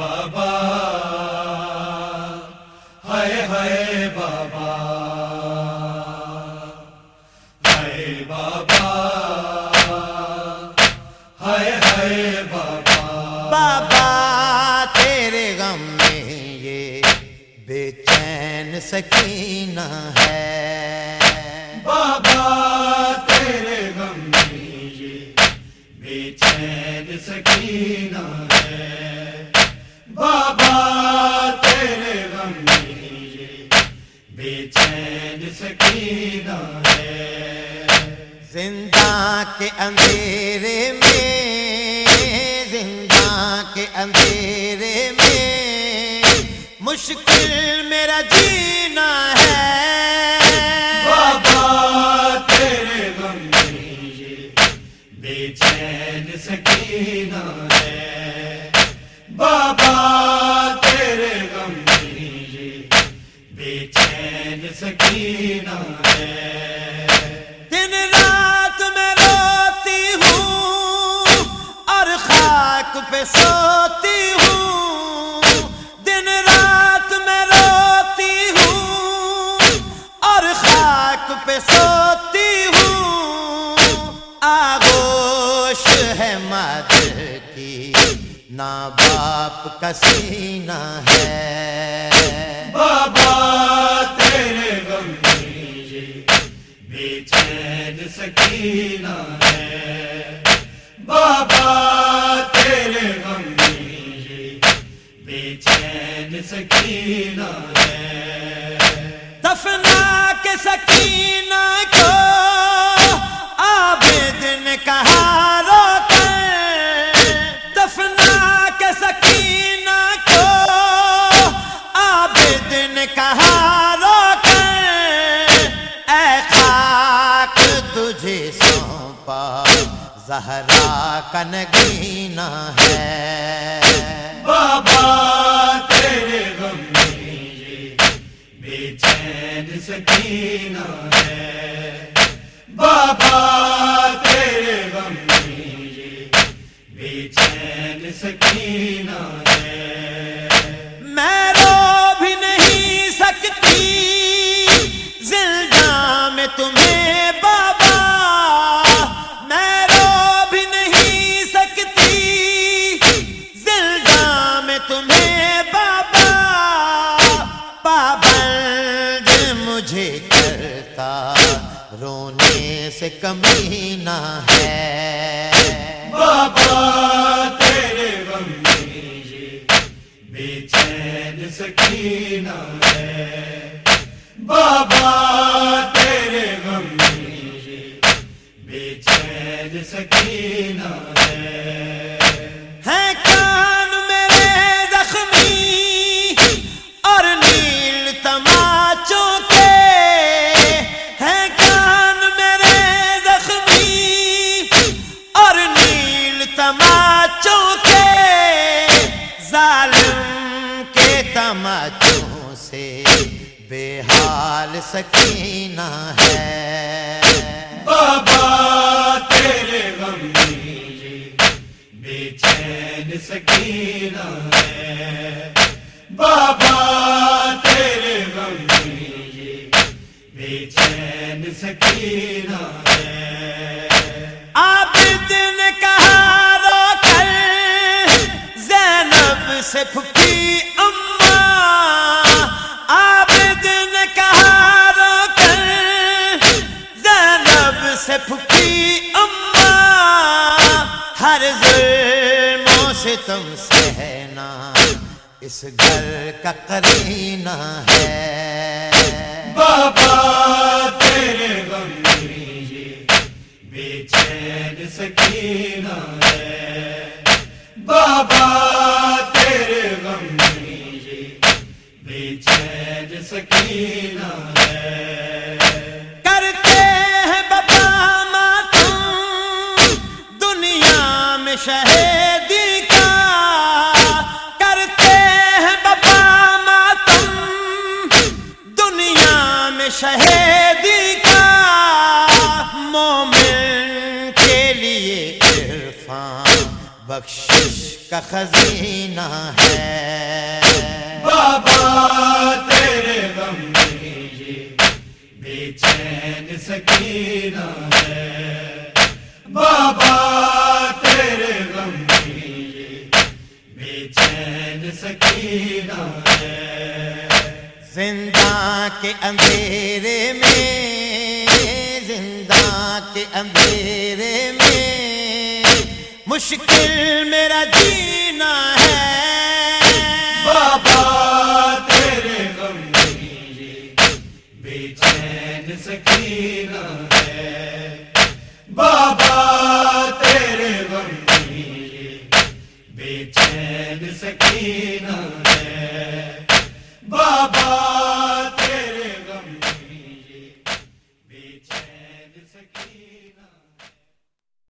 بابا۔ ہائے ہائے بابا۔ ہائے بابا۔ ہائے ہائے بابا۔ بابا، تیرے غم میں یہ بے چین سکینہ ہے۔ سکینہ ہے۔ زندہ کے اندھیرے میں زندہ کے اندھیرے میں مشکل میرا جینا ہے۔ بابا تیرے غم میں بے چین سکینہ ہے۔ بابا سکینہ ہے۔ دن رات میں روتی ہوں اور خاک پہ سوتی ہوں۔ دن رات میں روتی ہوں اور خاک پہ سوتی ہوں۔ آگوش ہے مادر کی نہ باپ کا سینہ ہے۔ بابا سکینہ ہے۔ بابا تیرے غم میں بے چین سکینہ ہے۔ دفنا کے سکینہ صحرا کا نگینہ ہے۔ بابا تیرے غم میں یہ بے چین سکینہ ہے۔ بابا رونے کمی نہ ہے۔ بابا، تیرے غم میں یہ بے چین سکینہ ہے۔ بابا، تیرے غم میں یہ بے چین سکینہ ہے۔ کے تماچوں سے بے حال سکینہ ہے۔ بابا تیرے غم بے چین سکینہ ہے۔ بابا تیرے غم بے چین سکینہ ہے اس گھر کا کرینہ ہے۔ بابا تیرے غم میں یہ بے چین سکینہ ہے۔ بابا تیرے غم میں یہ بے چین سکینہ ہے۔ کرتے ہیں بابا ماتم دنیا میں شہیدی شہیدی کا مومن کے لیے عرفان، بخشش کا خزینہ ہے۔ بابا تیرے غم میں یہ بے چین سکینہ ہے۔ بابا کے اندھیرے میں، زندہ کے اندھیرے میں۔ مشکل میرا جینا ہے۔ بابا تیرے غم بے چین سکینہ ہے۔ بابا تیرے غم بے چین سکینہ